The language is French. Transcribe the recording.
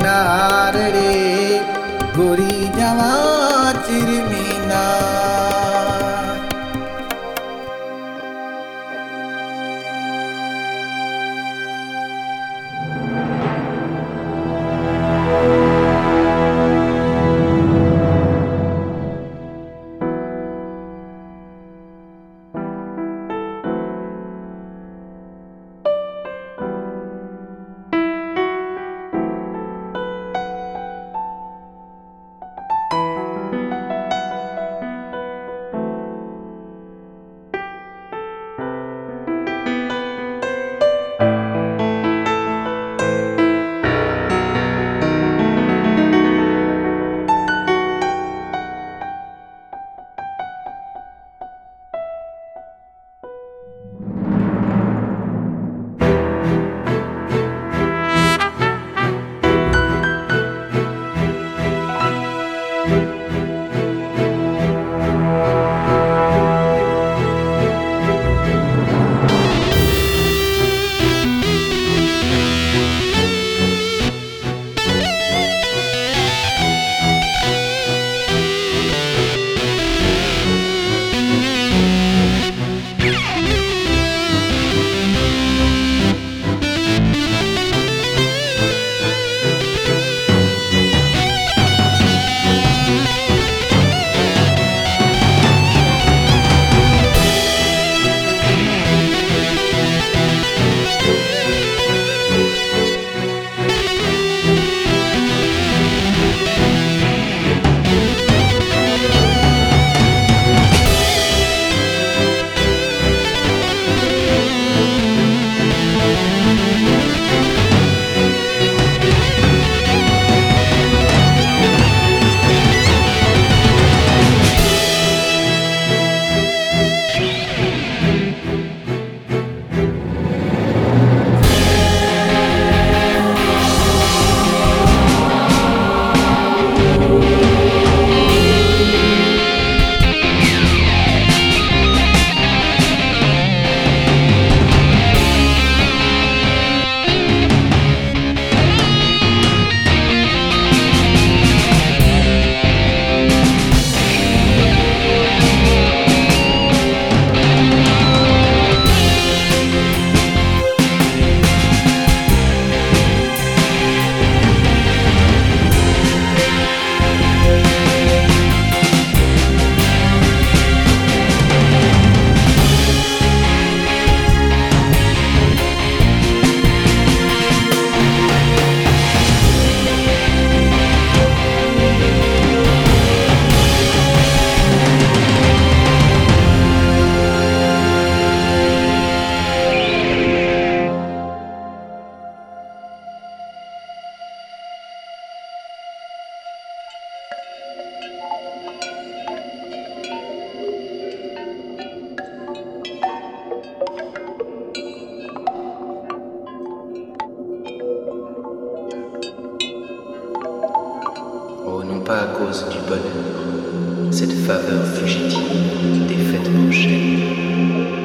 किनारे गोरी जवा चिरमीना Non pas à cause du bonheur, cette faveur fugitive des fêtes prochaines,